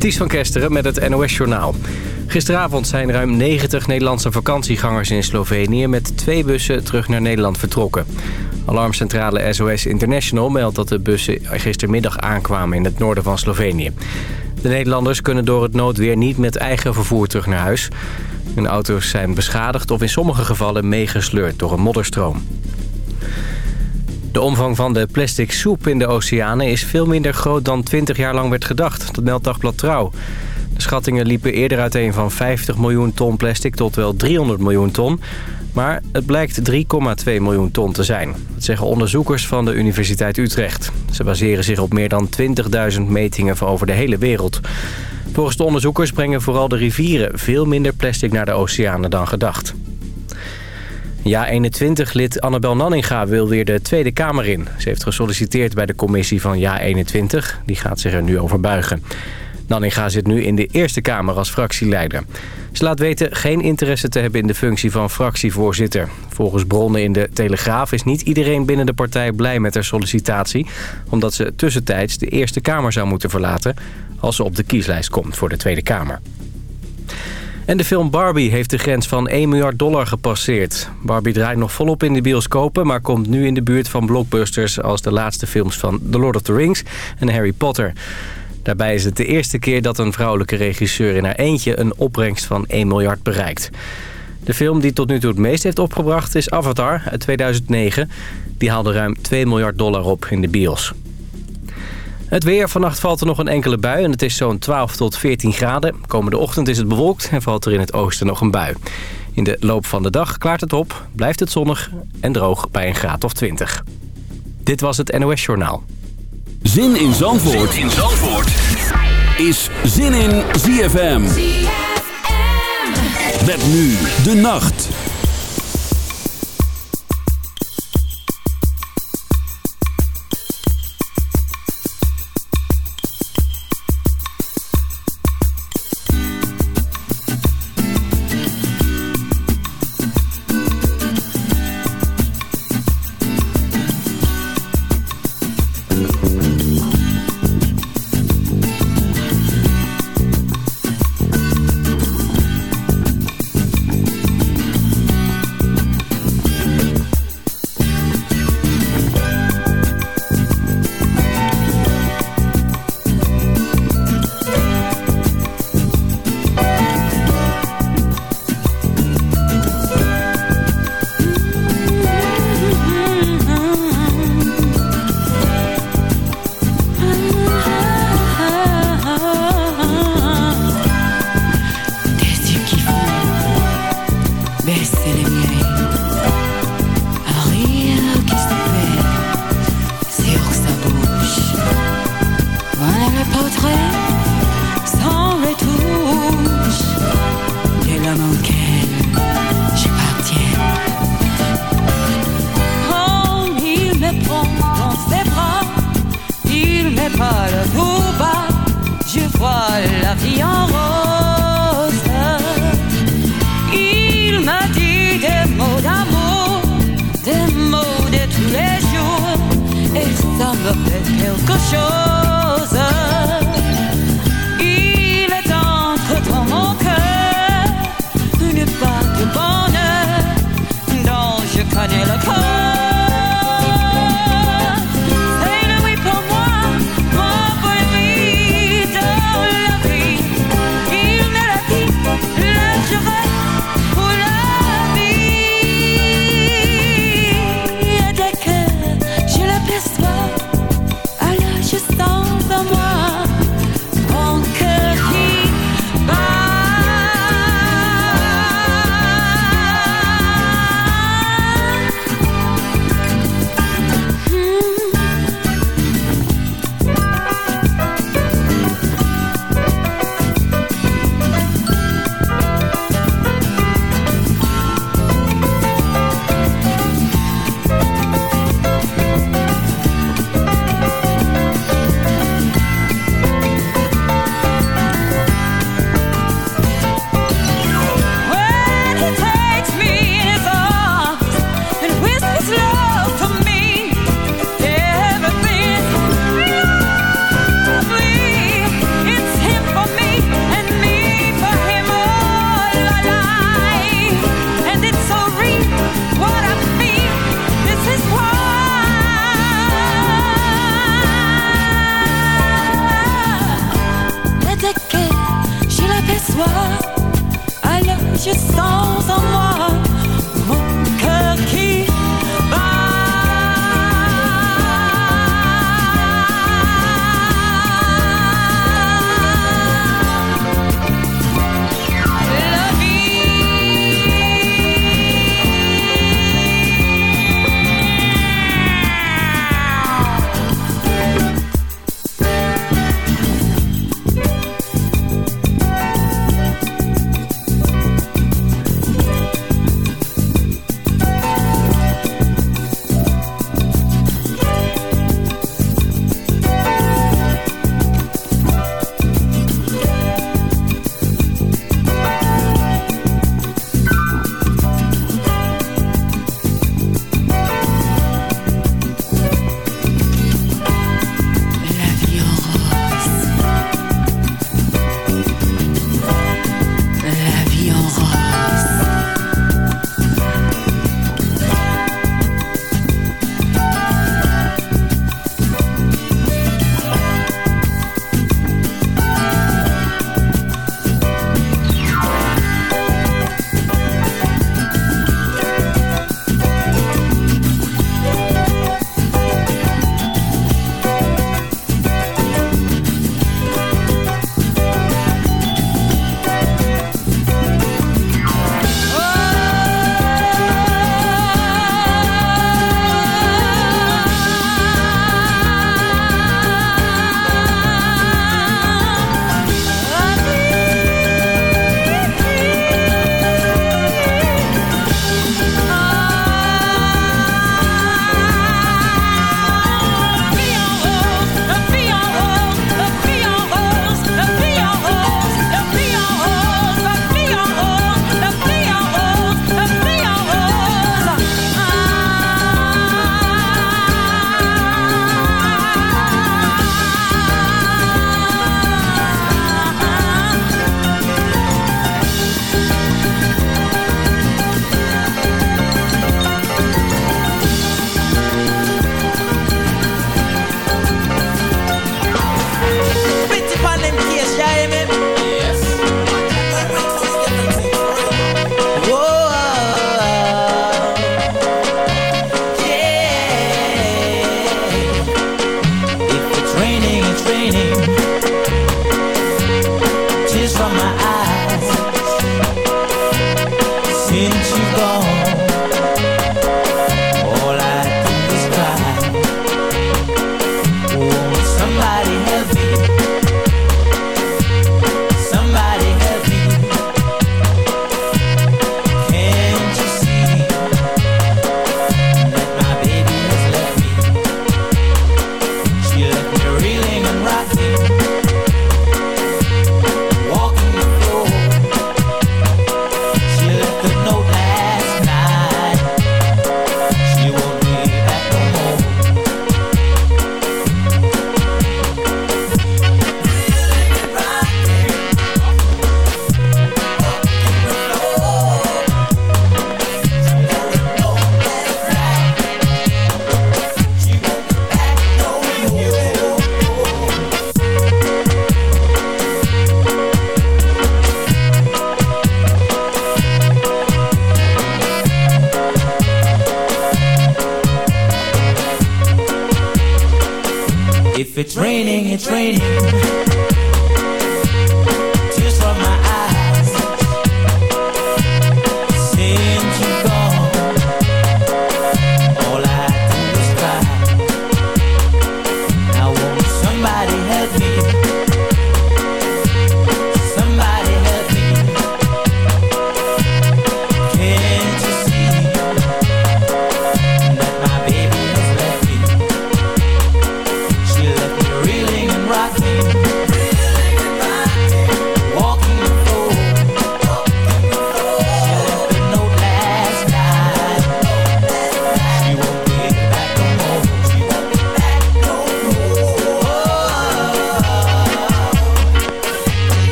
Ties van Kesteren met het NOS-journaal. Gisteravond zijn ruim 90 Nederlandse vakantiegangers in Slovenië... met twee bussen terug naar Nederland vertrokken. Alarmcentrale SOS International meldt dat de bussen gistermiddag aankwamen... in het noorden van Slovenië. De Nederlanders kunnen door het noodweer niet met eigen vervoer terug naar huis. Hun auto's zijn beschadigd of in sommige gevallen meegesleurd door een modderstroom. De omvang van de plastic soep in de oceanen is veel minder groot dan 20 jaar lang werd gedacht. Dat meldt Dagblad Trouw. De schattingen liepen eerder uiteen van 50 miljoen ton plastic tot wel 300 miljoen ton. Maar het blijkt 3,2 miljoen ton te zijn. Dat zeggen onderzoekers van de Universiteit Utrecht. Ze baseren zich op meer dan 20.000 metingen van over de hele wereld. Volgens de onderzoekers brengen vooral de rivieren veel minder plastic naar de oceanen dan gedacht. Ja-21-lid Annabel Nanninga wil weer de Tweede Kamer in. Ze heeft gesolliciteerd bij de commissie van Ja-21. Die gaat zich er nu over buigen. Nanninga zit nu in de Eerste Kamer als fractieleider. Ze laat weten geen interesse te hebben in de functie van fractievoorzitter. Volgens bronnen in de Telegraaf is niet iedereen binnen de partij blij met haar sollicitatie... omdat ze tussentijds de Eerste Kamer zou moeten verlaten... als ze op de kieslijst komt voor de Tweede Kamer. En de film Barbie heeft de grens van 1 miljard dollar gepasseerd. Barbie draait nog volop in de bioscopen... maar komt nu in de buurt van blockbusters... als de laatste films van The Lord of the Rings en Harry Potter. Daarbij is het de eerste keer dat een vrouwelijke regisseur in haar eentje... een opbrengst van 1 miljard bereikt. De film die tot nu toe het meest heeft opgebracht is Avatar uit 2009. Die haalde ruim 2 miljard dollar op in de bios. Het weer. Vannacht valt er nog een enkele bui en het is zo'n 12 tot 14 graden. Komende ochtend is het bewolkt en valt er in het oosten nog een bui. In de loop van de dag klaart het op, blijft het zonnig en droog bij een graad of 20. Dit was het NOS Journaal. Zin in Zandvoort, zin in Zandvoort. is Zin in ZFM. ZFM. Met nu de nacht.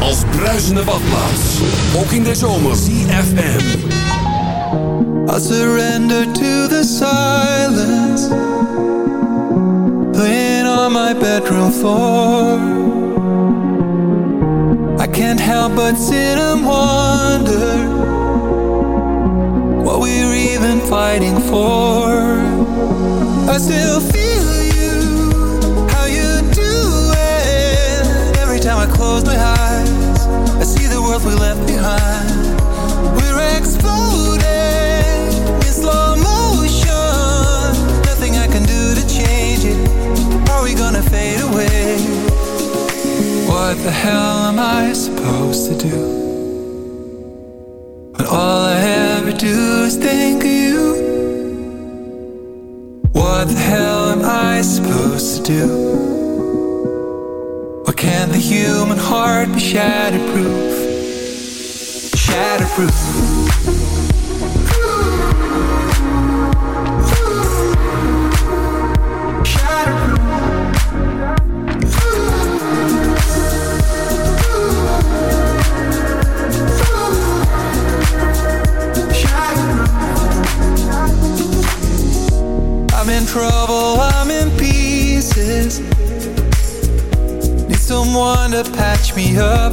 als bruisende badplaats. Ook in de zomer. CFM. I surrender to the silence. Playing on my bedroom floor. I can't help but sit and wonder. What we're even fighting for. I still feel you. How you doing? Every time I close my eyes love we left behind We're exploding in slow motion Nothing I can do to change it Are we gonna fade away? What the hell am I supposed to do? When all I ever do is think of you What the hell am I supposed to do? Or can the human heart be shattered proof? truth. I'm in trouble, I'm in pieces. Need someone to patch me up.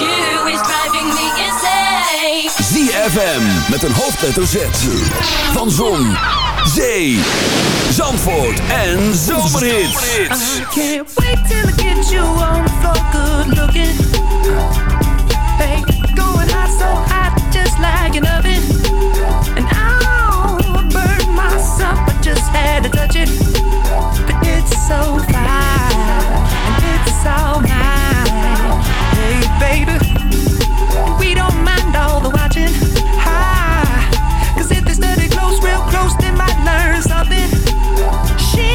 you is driving me insane. ZFM met een hoofdletter Z. Van Zon, Zee, Zandvoort en Zomerhits. I can't wait till I get you on the good looking. Hey, going hot so hot just like an oven. And I'll burn myself, I just had to touch it. But it's so fine, and it's so nice. Baby, we don't mind all the watching. Hi, cause if they study close, real close, they might learn something. She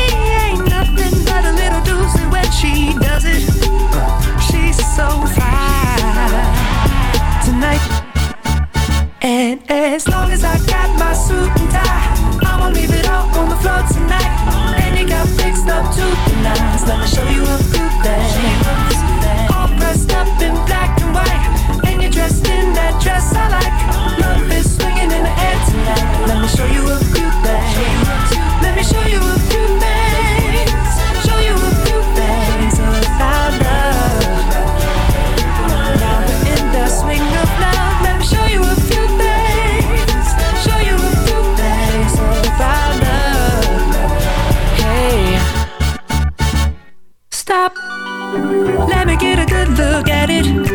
ain't nothing but a little doozy when she does it. She's so fine tonight. And as long as I got my suit and tie, I'ma leave it all on the floor tonight. And you got fixed up to the nines. Let me show you a few things. Dress I like. Love is swinging in the air tonight. Let me show you a few things. Let me show you a few things. Show you a few things about love. Now we're in the swing of love. Let me show you a few things. Show you a few things about love. Hey, stop. Let me get a good look at it.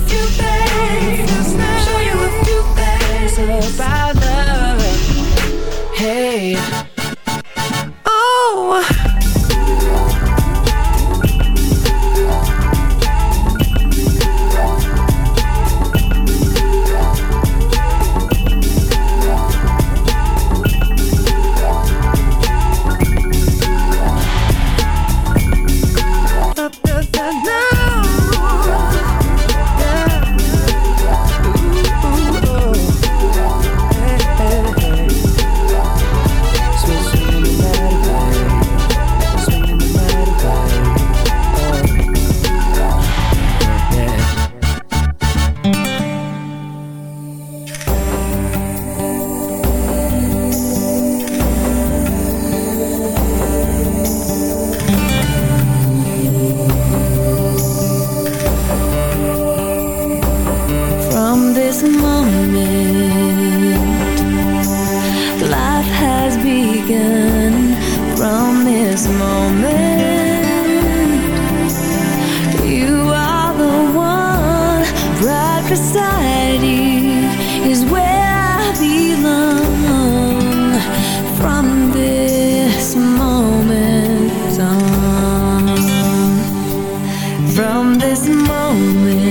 Show you a few things about this moment.